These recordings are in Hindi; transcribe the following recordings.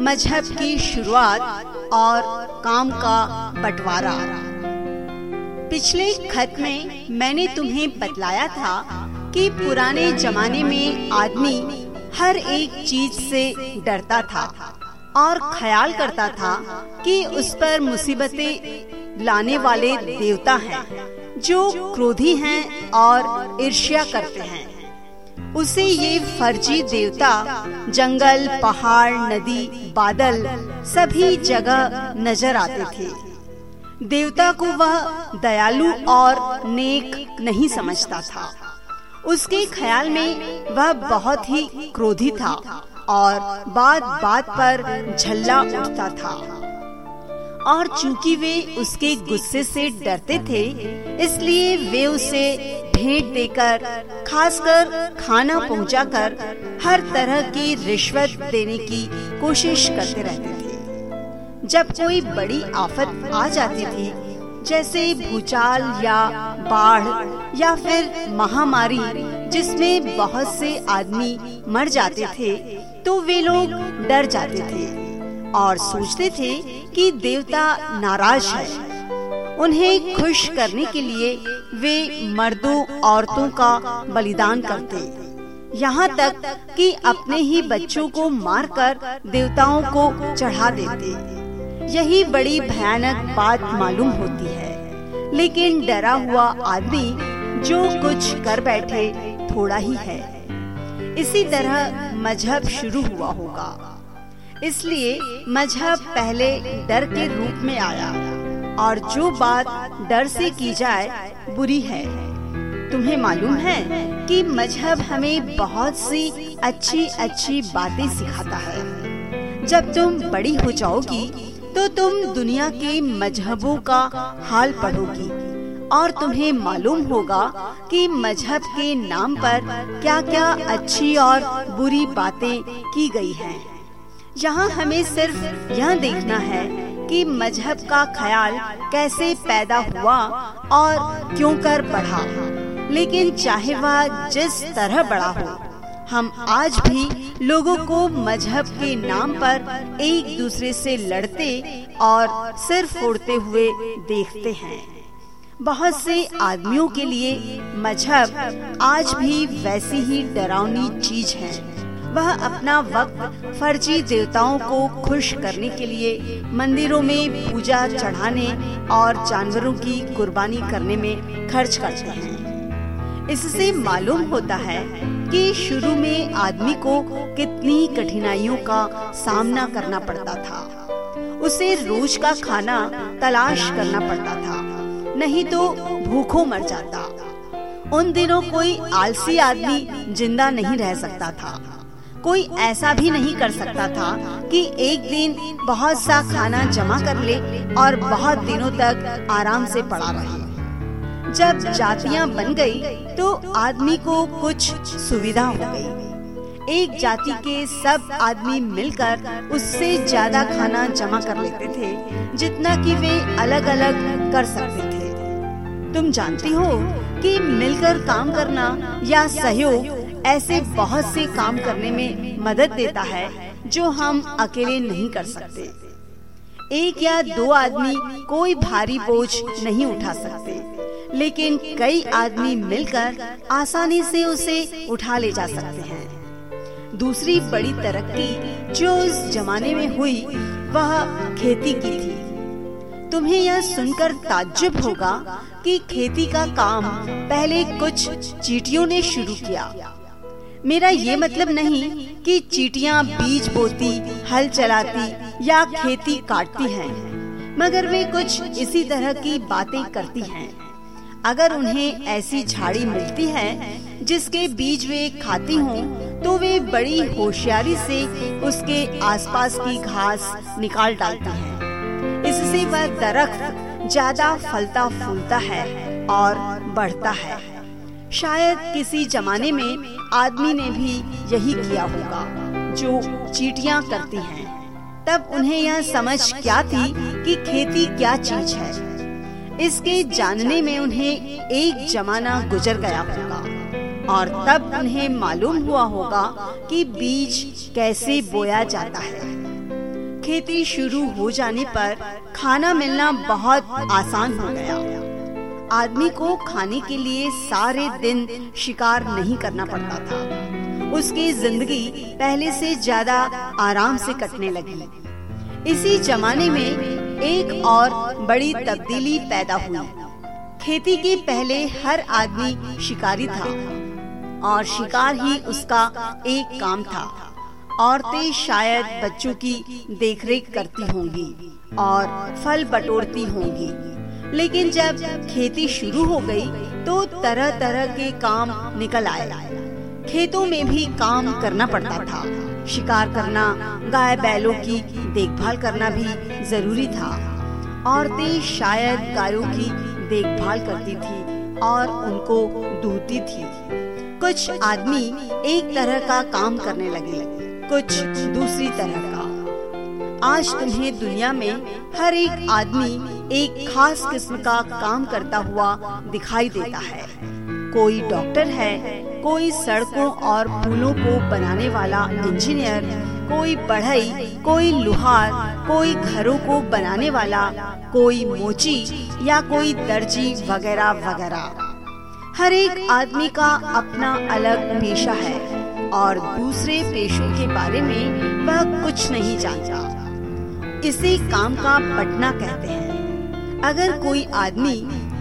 मज़हब की शुरुआत और काम का बंटवारा। पिछले खत में मैंने तुम्हें बतलाया था कि पुराने जमाने में आदमी हर एक चीज़ से डरता था और ख्याल करता था कि उस पर मुसीबतें लाने वाले देवता हैं, जो क्रोधी हैं और ईर्ष्या करते हैं। उसे ये फर्जी देवता, जंगल, पहाड़, नदी, बादल, सभी जगह नज़र आते थे। देवता को वह दयालु और नेक नहीं समझता था। उसके ख्याल में वह बहुत ही क्रोधी था और बात बात पर झल्ला उठता था। और चूँकि वे उसके गुस्से से डरते थे, इसलिए वे उसे भेंट देकर, खासकर खाना पहुंचाकर, हर तरह की रिश्वत देने की कोशिश करते रहते थे। जब कोई बड़ी आफत आ जाती थी, जैसे भूचाल या बाढ़ या फिर महामारी, जिसमें बहुत से आदमी मर जाते थे तो वे लोग डर जाते थे। और सोचते थे कि देवता नाराज़ है। उन्हें खुश करने के लिए वे मर्दों, औरतों का बलिदान करते। यहाँ तक कि अपने ही बच्चों को मारकर देवताओं को चढ़ा देते। यही बड़ी भयानक बात मालूम होती है। लेकिन डरा हुआ आदमी जो कुछ कर बैठे, थोड़ा ही है। इसी तरह मज़हब शुरू हुआ होगा। इसलिए मज़हब पहले डर के रूप में आया और जो बात डर से की जाए, बुरी है तुम्हें मालूम है कि मज़हब हमें बहुत सी अच्छी अच्छी बातें सिखाता है जब तुम बड़ी हो जाओगी तो तुम दुनिया के मजहबों का हाल पढ़ोगी और तुम्हें मालूम होगा कि मज़हब के नाम पर क्या क्या अच्छी और बुरी बातें की गई हैं। यहाँ हमें सिर्फ़ यह देखना है कि मज़हब का ख्याल कैसे पैदा हुआ और क्यों कर बढ़ा। लेकिन चाहे वह जिस तरह बड़ा हो, हम आज भी लोगों को मज़हब के नाम पर एक दूसरे से लड़ते और सिर फोड़ते हुए देखते हैं। बहुत से आदमियों के लिए मज़हब आज भी वैसी ही डरावनी चीज़ है। वह अपना वक्त फर्जी देवताओं को खुश करने के लिए मंदिरों में पूजा चढ़ाने और जानवरों की कुर्बानी करने में खर्च करते हैं। इससे मालूम होता है कि शुरू में आदमी को कितनी कठिनाइयों का सामना करना पड़ता था। उसे रोज का खाना तलाश करना पड़ता था, नहीं तो भूखों मर जाता। उन दिनों कोई आलसी आदमी ज़िंदा नहीं रह सकता था। कोई ऐसा भी नहीं कर सकता था कि एक दिन बहुत सा खाना जमा कर ले और बहुत दिनों तक आराम से पड़ा रहे। जब जातियाँ बन गई तो आदमी को कुछ सुविधा हो गई। एक जाति के सब आदमी मिलकर उससे ज़्यादा खाना जमा कर लेते थे, जितना कि वे अलग अलग कर सकते थे। तुम जानती हो कि मिलकर काम करना या सहयोग ऐसे बहुत से काम करने में मदद देता है, जो हम अकेले नहीं कर सकते। एक या दो आदमी कोई भारी बोझ नहीं उठा सकते, लेकिन कई आदमी मिलकर आसानी से उसे उठा ले जा सकते हैं। दूसरी बड़ी तरक्की जो उस जमाने में हुई, वह खेती की थी। तुम्हें यह सुनकर ताज्जुब होगा कि खेती का काम पहले कुछ चीटियों ने शुरू किया मेरा ये मतलब नहीं कि चीटियाँ बीज बोती हल चलाती या खेती काटती हैं, मगर वे कुछ इसी तरह की बातें करती हैं। अगर उन्हें ऐसी झाड़ी मिलती है जिसके बीज वे खाती हों, तो वे बड़ी होशियारी से उसके आसपास की घास निकाल डालती हैं। इससे वह दरख्त ज़्यादा फलता फूलता है और बढ़ता है शायद किसी जमाने में आदमी ने भी यही किया होगा, जो चीटियाँ करती हैं। तब उन्हें यह समझ क्या थी कि खेती क्या चीज़ है। इसके जानने में उन्हें एक जमाना गुजर गया होगा, और तब उन्हें मालूम हुआ होगा कि बीज कैसे बोया जाता है। खेती शुरू हो जाने पर खाना मिलना बहुत आसान हो गया। आदमी को खाने के लिए सारे दिन शिकार नहीं करना पड़ता था। उसकी ज़िंदगी पहले से ज़्यादा आराम से कटने लगी। इसी जमाने में एक और बड़ी तब्दीली पैदा हुई। खेती के पहले हर आदमी शिकारी था और शिकार ही उसका एक काम था। औरतें शायद बच्चों की देखरेख करती होंगी और फल बटोरती होंगी। लेकिन जब खेती शुरू हो गई तो तरह तरह के काम निकल आए। खेतों में भी काम करना पड़ता था। शिकार करना, गाय बैलों की देखभाल करना भी ज़रूरी था। औरतें शायद गायों की देखभाल करती थी और उनको दूहती थी। कुछ आदमी एक तरह का काम करने लगे, कुछ दूसरी तरह का। आज तुम्हें दुनिया में हर एक आदमी एक खास किस्म का काम करता हुआ दिखाई देता है। कोई डॉक्टर है, कोई सड़कों और पुलों को बनाने वाला इंजीनियर, कोई बढ़ई कोई लुहार, कोई घरों को बनाने वाला, कोई मोची या कोई दर्जी वगैरह वगैरह। हर एक आदमी का अपना अलग पेशा है और दूसरे पेशों के बारे में वह कुछ नहीं जानता। इसे काम का बटना कहते हैं। अगर कोई आदमी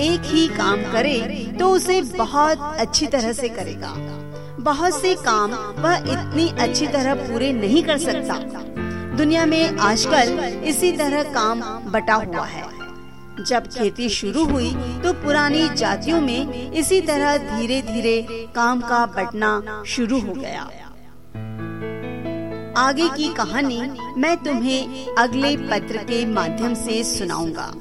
एक ही काम करे तो उसे बहुत अच्छी तरह से करेगा। बहुत से काम वह इतनी अच्छी तरह पूरे नहीं कर सकता। दुनिया में आजकल इसी तरह काम बटा हुआ है। जब खेती शुरू हुई तो पुरानी जातियों में इसी तरह धीरे धीरे काम का बटना शुरू हो गया। आगे की कहानी मैं तुम्हें अगले पत्र के माध्यम से सुनाऊँगा।